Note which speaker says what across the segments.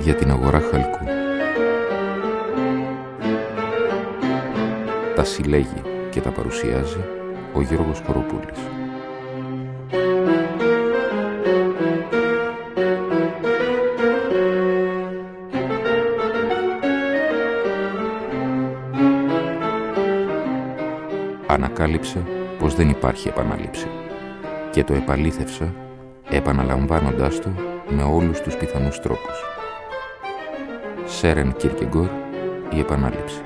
Speaker 1: για την αγορά χαλκού. Τα συλλέγει και τα παρουσιάζει ο Γιώργος Κοροπούλης. Ανακάλυψε πως δεν υπάρχει επανάληψη και το επαλήθευσε επαναλαμβάνοντάς το με όλους τους πιθανούς τρόπους. Σέρεν Κίρκεγκορ, η επανάληψη.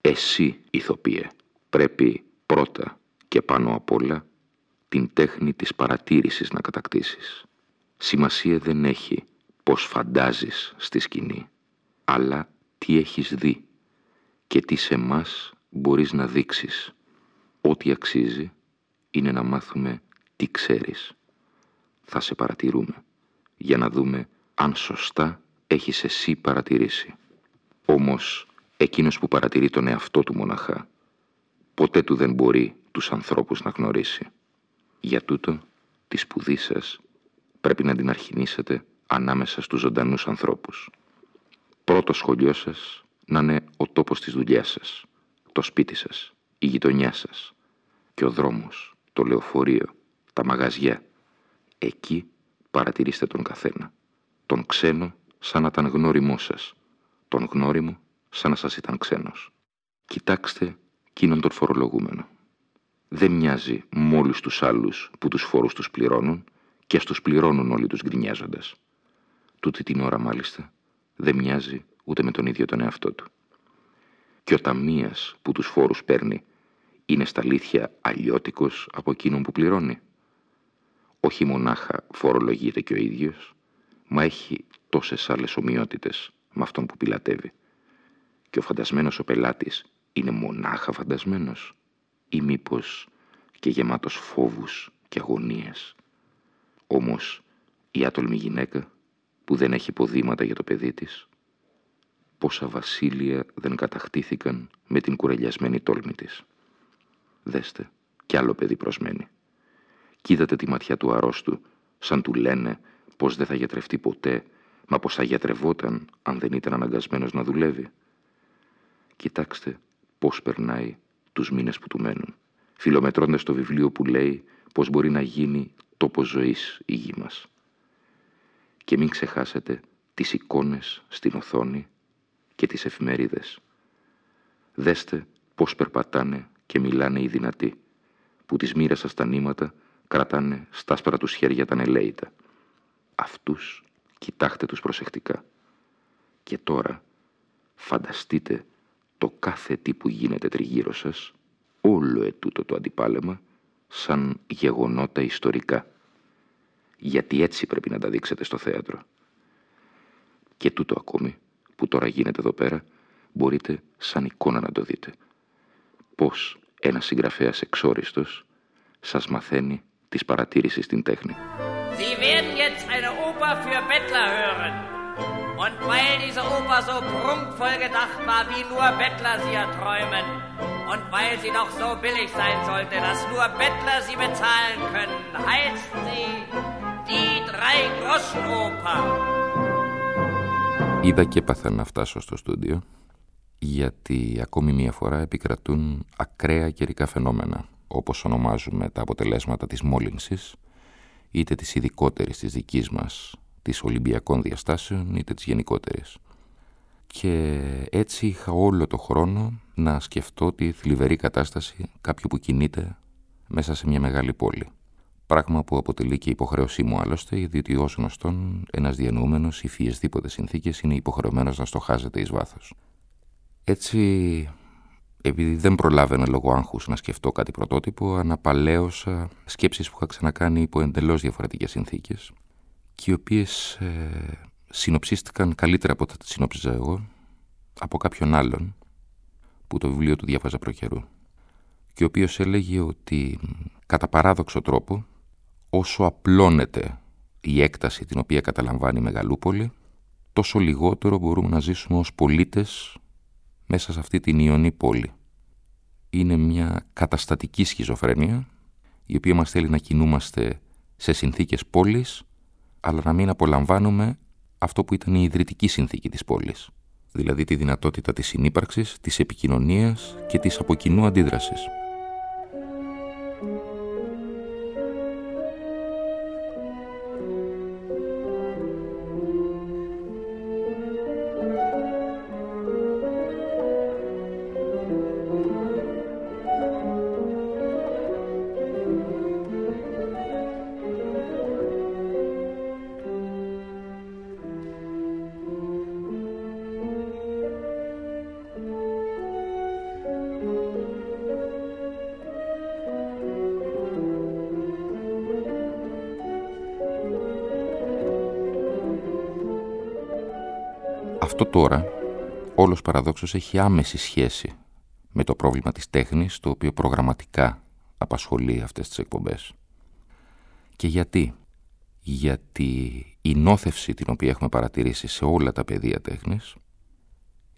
Speaker 2: Εσύ, ηθοποιέ, πρέπει πρώτα και πάνω απ' όλα την τέχνη της παρατήρησης να κατακτήσεις. Σημασία δεν έχει πώς φαντάζεις στη σκηνή, αλλά τι έχεις δει και τι σε μας μπορείς να δείξεις. Ό,τι αξίζει είναι να μάθουμε τι ξέρεις. Θα σε παρατηρούμε για να δούμε αν σωστά έχεις εσύ παρατηρήσει. Όμως εκείνος που παρατηρεί τον εαυτό του μοναχά ποτέ του δεν μπορεί τους ανθρώπους να γνωρίσει. Για τούτο τη σπουδή σας πρέπει να την αρχινήσετε ανάμεσα στους ζωντανούς ανθρώπους. Πρώτο σχολείο σας να είναι ο τόπος της δουλειάς σας, το σπίτι σας, η γειτονιά σας και ο δρόμος, το λεωφορείο, τα μαγαζιά. Εκεί παρατηρήστε τον καθένα. Τον ξένο σαν να ήταν γνώριμός σας, τον γνώριμο σαν να σας ήταν ξένος. Κοιτάξτε εκείνον τον φορολογούμενο. Δεν μοιάζει με όλους τους άλλους που τους φόρους τους πληρώνουν και στους πληρώνουν όλοι τους γκρινιάζοντας. Τούτη την ώρα μάλιστα δεν μοιάζει ούτε με τον ίδιο τον εαυτό του. Και ο ταμείας που τους φόρους παίρνει είναι στα αλήθεια αλλιώτικος από εκείνον που πληρώνει. Όχι μονάχα φορολογείται και ο ίδιος, μα έχει τόσες άλλες ομοιότητες με αυτόν που πιλατεύει. Και ο φαντασμένος ο πελάτης είναι μονάχα φαντασμένος ή μήπως και γεμάτος φόβους και αγωνίες. Όμως η άτολμη γυναίκα που δεν έχει ποδήματα για το παιδί της, πόσα βασίλεια δεν κατακτήθηκαν με την κουρελιασμένη τόλμη της. Δέστε, κι άλλο παιδί προσμένει. Κοίτατε τη ματιά του αρρώστου, σαν του λένε πως δεν θα γιατρευτεί ποτέ, μα πως θα γιατρευόταν αν δεν ήταν αναγκασμένος να δουλεύει. Κοιτάξτε πώς περνάει τους μήνες που του μένουν, φιλομετρώντας το βιβλίο που λέει πως μπορεί να γίνει τόπος ζωής η γη μας. Και μην ξεχάσετε τις εικόνες στην οθόνη και τις εφημερίδες. Δέστε πώς περπατάνε και μιλάνε οι δυνατοί, που τις μοίρασα στα νήματα κρατάνε στάσπρα τους χέρια τα νελέητα. Αυτούς κοιτάχτε τους προσεκτικά. Και τώρα φανταστείτε το κάθε τι που γίνεται τριγύρω σας, όλο ετούτο το αντιπάλεμα, σαν γεγονότα ιστορικά. Γιατί έτσι πρέπει να τα δείξετε στο θέατρο. Και τούτο ακόμη, που τώρα γίνεται εδώ πέρα, μπορείτε σαν εικόνα να το δείτε. Πώς ένας συγγραφέας εξόριστος σας μαθαίνει της παρατήρησης στην τέχνη.
Speaker 3: Sie werden jetzt eine Oper für Bettler hören. Und weil diese Oper so prunkvoll gedacht war, wie nur Bettler sie erträumen, und weil sie doch so billig sein sollte, dass nur Bettler sie bezahlen können, heißt sie die Drei-Groschen-Oper.
Speaker 1: Είδα και έπαθα να φτάσω στο στούντιο γιατί ακόμη μία φορά επικρατούν ακραία καιρικά φαινόμενα όπως ονομάζουμε τα αποτελέσματα της μόλυνσης είτε της ειδικότερης της δικής μας της Ολυμπιακών διαστάσεων είτε της γενικότερης. Και έτσι είχα όλο το χρόνο να σκεφτώ τη θλιβερή κατάσταση κάποιου που κινείται μέσα σε μια μεγάλη πόλη. Πράγμα που αποτελεί και υποχρέωσή μου άλλωστε, διότι ως γνωστόν ένας διανοούμενος ή φιεσδήποτε συνθήκες είναι υποχρεωμένος να στοχάζεται εις βάθος. Έτσι, επειδή δεν προλάβαινα λόγω άγχους να σκεφτώ κάτι πρωτότυπο, αναπαλαίωσα σκέψεις που είχα ξανακάνει υπό εντελώς διαφορετικές συνθήκες και οι οποίες ε, συνοψίστηκαν καλύτερα από ό,τι τις συνόψιζα εγώ από κάποιον άλλον που το βιβλίο του διάβαζα προκαιρού και ο οποίος έλεγε ότι κατά παράδοξο τρόπο όσο απλώνεται η έκταση την οποία καταλαμβάνει η Μεγαλούπολη
Speaker 2: τόσο λιγότερο μπορούμε να ζήσουμε ως πολίτες μέσα σε αυτή την ιονή πόλη. Είναι μια καταστατική σχιζοφρένεια η οποία μας θέλει να κινούμαστε σε συνθήκες πόλης αλλά να μην απολαμβάνουμε αυτό που ήταν η ιδρυτική συνθήκη της πόλης δηλαδή τη δυνατότητα της συνύπαρξης, της επικοινωνίας και της αποκοινού αντίδρασης. Αυτό τώρα, όλος παραδόξως, έχει άμεση σχέση με το πρόβλημα της τέχνης, το οποίο προγραμματικά απασχολεί αυτές τις εκπομπές. Και γιατί; Γιατί η νόθευση την οποία έχουμε παρατηρήσει σε όλα τα πεδία τέχνης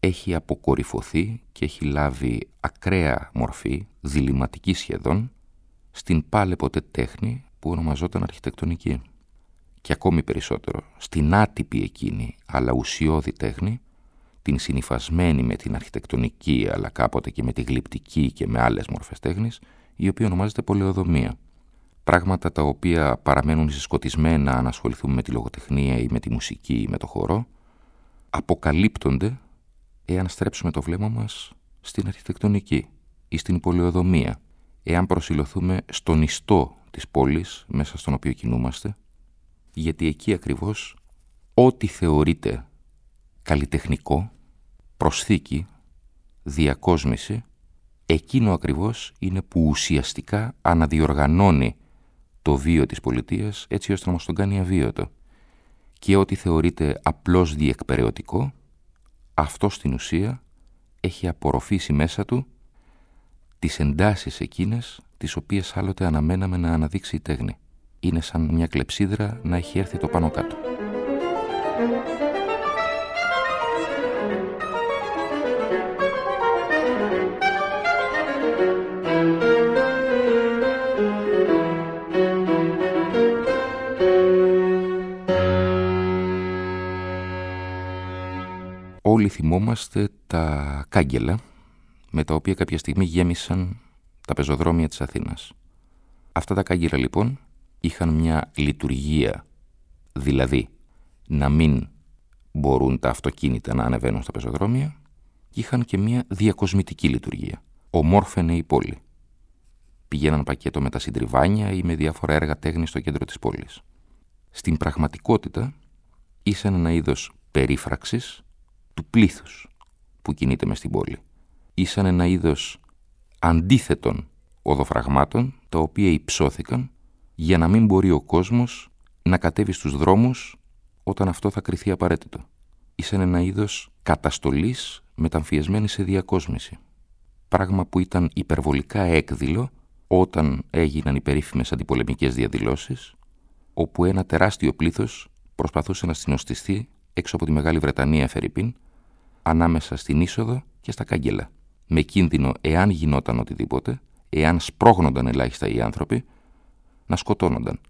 Speaker 2: έχει αποκορυφωθεί και έχει λάβει ακραία μορφή, διληματική σχεδόν, στην πάλε ποτέ τέχνη που ονομαζόταν αρχιτεκτονική και ακόμη περισσότερο στην άτυπη εκείνη αλλά ουσιώδη τέχνη, την συνυφασμένη με την αρχιτεκτονική αλλά κάποτε και με τη γλυπτική και με άλλες μορφές τέχνης, η οποία ονομάζεται πολεοδομία. Πράγματα τα οποία παραμένουν συσκοτισμένα αν ασχοληθούμε με τη λογοτεχνία ή με τη μουσική ή με το χορό, αποκαλύπτονται εάν στρέψουμε το βλέμμα μας στην αρχιτεκτονική ή στην πολεοδομία, εάν προσιλωθούμε στον ιστό της πόλης μέσα στον οποίο κινούμαστε, γιατί εκεί ακριβώς ό,τι θεωρείται καλλιτεχνικό, προσθήκη, διακόσμηση, εκείνο ακριβώς είναι που ουσιαστικά αναδιοργανώνει το βίο της πολιτείας έτσι ώστε να μας τον κάνει αβίωτο. Και ό,τι θεωρείται απλώς διεκπαιρεωτικό, αυτό στην ουσία έχει απορροφήσει μέσα του τις εντάσεις εκείνες τις οποίες άλλοτε αναμέναμε να αναδείξει η τέχνη είναι σαν μια κλεψίδρα να έχει έρθει το πάνω κάτω. Όλοι θυμόμαστε τα κάγκελα με τα οποία κάποια στιγμή γέμισαν τα πεζοδρόμια της Αθήνας. Αυτά τα κάγκελα λοιπόν είχαν μια λειτουργία, δηλαδή να μην μπορούν τα αυτοκίνητα να ανεβαίνουν στα πεζοδρόμια και είχαν και μια διακοσμητική λειτουργία. Ομόρφαινε η πόλη. Πηγαίναν πακέτο με τα συντριβάνια ή με διάφορα έργα τέχνη στο κέντρο της πόλης. Στην πραγματικότητα ήσαν ένα είδος περίφραξης του πλήθους που κινείται μες στην πόλη. Ήσαν ένα είδος αντίθετων οδοφραγμάτων τα οποία υψώθηκαν για να μην μπορεί ο κόσμος να κατέβει στους δρόμους όταν αυτό θα κριθεί απαραίτητο. Ήσαν ένα είδος καταστολής μεταμφιεσμένη σε διακόσμηση. Πράγμα που ήταν υπερβολικά έκδηλο όταν έγιναν οι περίφημες αντιπολεμικές διαδηλώσεις, όπου ένα τεράστιο πλήθος προσπαθούσε να συνοστιστεί έξω από τη Μεγάλη Βρετανία Φερρυπίν, ανάμεσα στην είσοδο και στα κάγκελα, με κίνδυνο εάν γινόταν οτιδήποτε, εάν σπρώχνονταν ελάχιστα οι άνθρωποι, να σκοτώνονταν.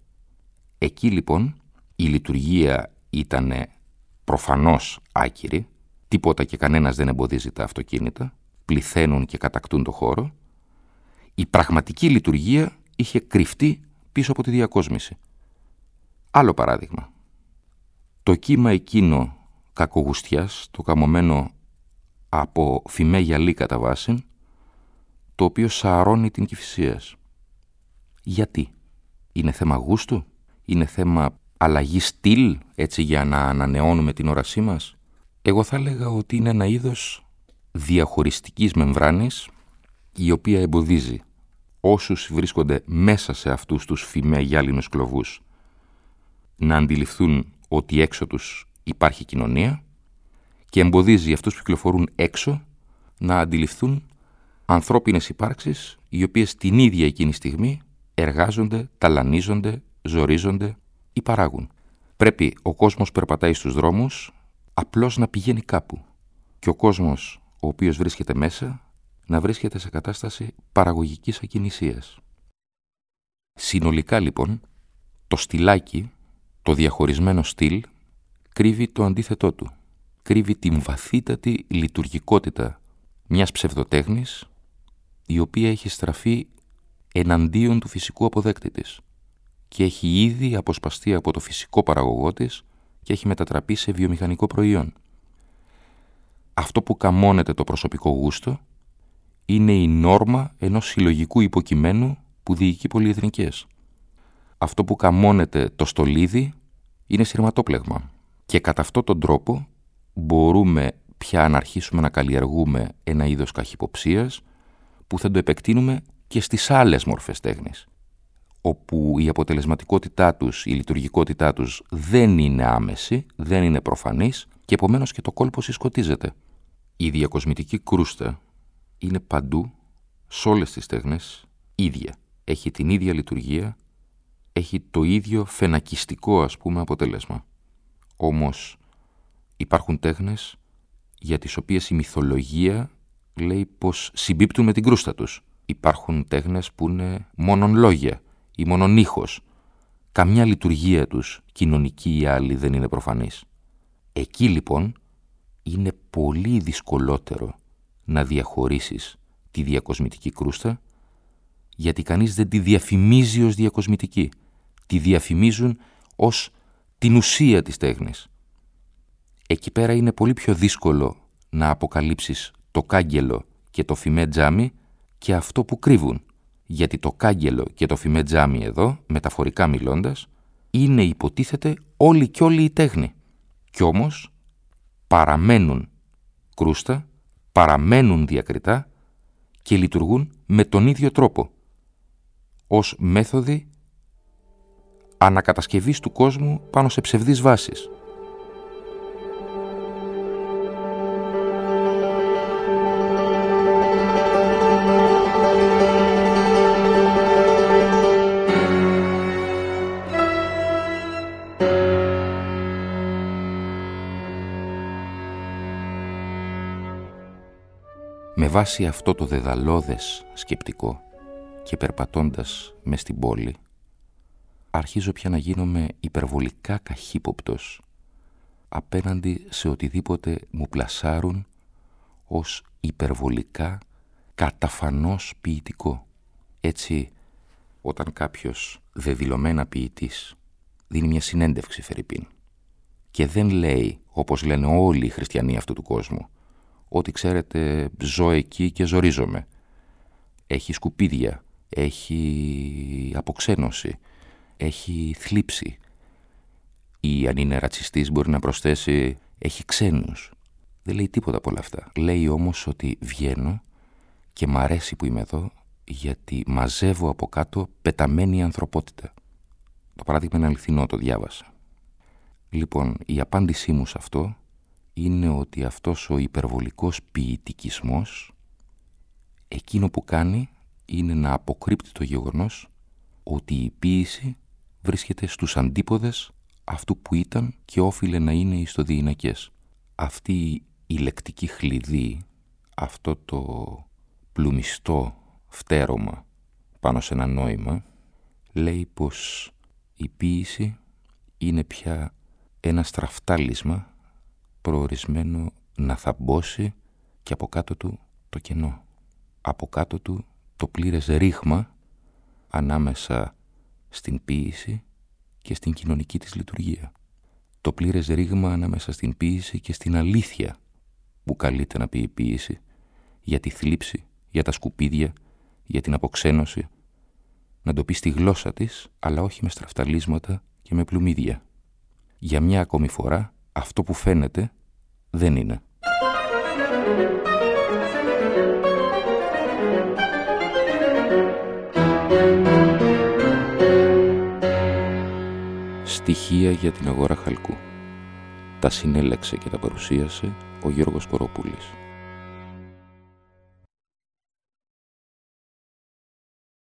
Speaker 2: Εκεί λοιπόν η λειτουργία ήταν προφανώς άκυρη, τίποτα και κανένας δεν εμποδίζει τα αυτοκίνητα, πληθαίνουν και κατακτούν το χώρο. Η πραγματική λειτουργία είχε κρυφτεί πίσω από τη διακόσμηση. Άλλο παράδειγμα. Το κύμα εκείνο κακογουστιάς, το καμωμένο από φημέ γυαλί κατά βάση, το οποίο σαρώνει την κυφυσίας. Γιατί; Είναι θέμα γούστου, είναι θέμα αλλαγή στυλ έτσι για να ανανεώνουμε την όρασή μας; Εγώ θα έλεγα ότι είναι ένα είδος διαχωριστικής μεμβράνης η οποία εμποδίζει όσους βρίσκονται μέσα σε αυτούς τους φημέ γυάλινους κλωβούς να αντιληφθούν ότι έξω τους υπάρχει κοινωνία και εμποδίζει αυτούς που κυκλοφορούν έξω να αντιληφθούν ανθρώπινες υπάρξεις οι οποίες την ίδια εκείνη στιγμή εργάζονται, ταλανίζονται, ζορίζονται ή παράγουν. Πρέπει ο κόσμος που περπατάει στους δρόμους, απλώς να πηγαίνει κάπου και ο κόσμος ο οποίος βρίσκεται μέσα να βρίσκεται σε κατάσταση παραγωγικής ακινησίας. Συνολικά λοιπόν, το στυλάκι, το διαχωρισμένο στυλ, κρύβει το αντίθετό του. Κρύβει την βαθύτατη λειτουργικότητα μιας ψευδοτέχνης η οποία έχει στραφεί εναντίον του φυσικού αποδέκτη της και έχει ήδη αποσπαστεί από το φυσικό παραγωγό της και έχει μετατραπεί σε βιομηχανικό προϊόν. Αυτό που καμώνεται το προσωπικό γούστο είναι η νόρμα ενός συλλογικού υποκειμένου που διοικεί πολυεθνικές. Αυτό που καμώνεται το στολίδι είναι σειρματόπλεγμα και κατά αυτόν τον τρόπο μπορούμε πια να αρχίσουμε να καλλιεργούμε ένα είδος καχυποψίας που θα το επεκτείνουμε και στις άλλες μορφές τέχνης όπου η αποτελεσματικότητά τους, η λειτουργικότητά τους δεν είναι άμεση, δεν είναι προφανής και επομένως και το κόλπο συσκοτίζεται. Η διακοσμητική κρούστα είναι παντού, σε όλες τις τέχνες, ίδια. Έχει την ίδια λειτουργία, έχει το ίδιο φενακιστικό ας πούμε αποτέλεσμα. Όμως υπάρχουν τέχνες για τις οποίες η μυθολογία λέει πως συμπίπτουν με την κρούστα τους. Υπάρχουν τέχνες που είναι μόνον λόγια ή μόνον ήχος. Καμιά λειτουργία τους, κοινωνική ή άλλη, δεν είναι προφανής. Εκεί λοιπόν είναι πολύ δυσκολότερο να διαχωρίσεις τη διακοσμητική κρούστα γιατί κανείς δεν τη διαφημίζει ως διακοσμητική. Τη διαφημίζουν ως την ουσία της τέχνης. Εκεί πέρα είναι πολύ πιο δύσκολο να αποκαλύψεις το κάγκελο και το φημέ τζάμι και αυτό που κρύβουν. Γιατί το κάγκελο και το φημέ τζάμι εδώ, μεταφορικά μιλώντας, είναι υποτίθεται όλοι και όλοι η τέχνη. Κι όμως παραμένουν κρούστα, παραμένουν διακριτά και λειτουργούν με τον ίδιο τρόπο, ως μέθοδοι ανακατασκευής του κόσμου πάνω σε ψευδείς βάσεις. Βάση αυτό το δεδαλώδες σκεπτικό και περπατώντας μες στην πόλη, αρχίζω πια να γίνομαι υπερβολικά καχύποπτος απέναντι σε οτιδήποτε μου πλασάρουν ως υπερβολικά καταφανώς ποιητικό. Έτσι, όταν κάποιος δεδηλωμένα ποιητής δίνει μια συνέντευξη Φερρυπίν και δεν λέει, όπως λένε όλοι οι χριστιανοί αυτού του κόσμου, ότι ξέρετε ζω εκεί και ζορίζομαι. Έχει σκουπίδια, έχει αποξένωση, έχει θλίψη. Ή αν είναι ρατσιστής μπορεί να προσθέσει έχει ξένους. Δεν λέει τίποτα από όλα αυτά. Λέει όμως ότι βγαίνω και μ' αρέσει που είμαι εδώ γιατί μαζεύω από κάτω πεταμένη ανθρωπότητα. Το παράδειγμα είναι αληθινό, το διάβασα. Λοιπόν, η απάντησή μου σε αυτό είναι ότι αυτός ο υπερβολικός ποιητικισμός εκείνο που κάνει είναι να αποκρύπτει το γεγονός ότι η ποίηση βρίσκεται στους αντίποδες αυτού που ήταν και όφιλε να είναι ιστοδιεινακές. Αυτή η λεκτική χλειδί, αυτό το πλουμιστό φτέρωμα πάνω σε ένα νόημα, λέει πως η ποίηση είναι πια ένα στραφτάλισμα προορισμένο να θαμπώσει και από κάτω του το κενό. Από κάτω του το πλήρες ρήγμα ανάμεσα στην ποίηση και στην κοινωνική της λειτουργία. Το πλήρες ρήγμα ανάμεσα στην ποίηση και στην αλήθεια που καλείται να πει η ποίηση για τη θλίψη, για τα σκουπίδια, για την αποξένωση, να το πει στη γλώσσα της, αλλά όχι με στραφταλίσματα και με πλουμίδια. Για μια ακόμη φορά αυτό που φαίνεται δεν είναι. Στοιχεία για την αγορά χαλκού. Τα συνέλεξε και τα παρουσίασε ο Γιώργος Κοροπούλης.